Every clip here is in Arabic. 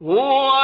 我。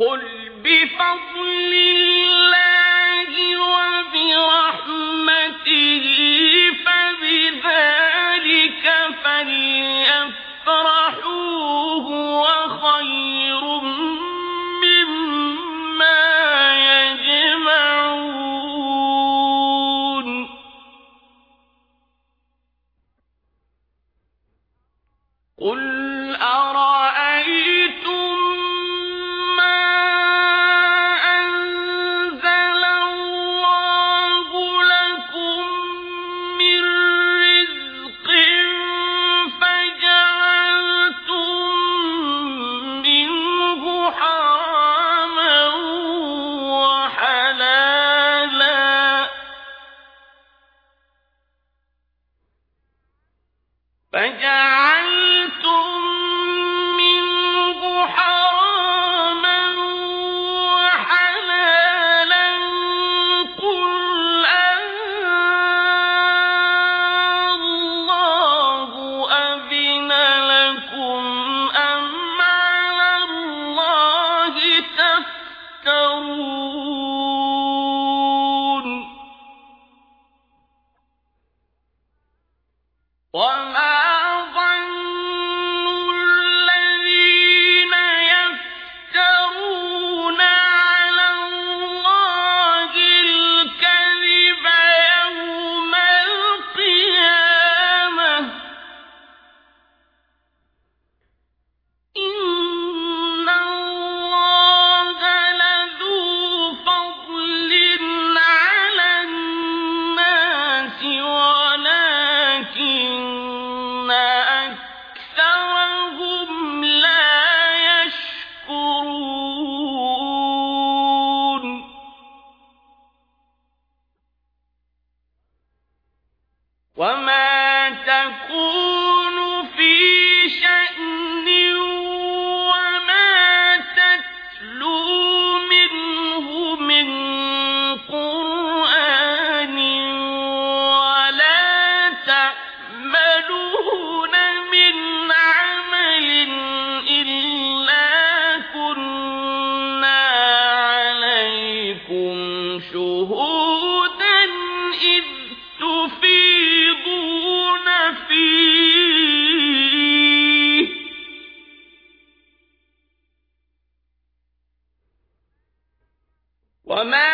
شهودا إذ تفيضون وما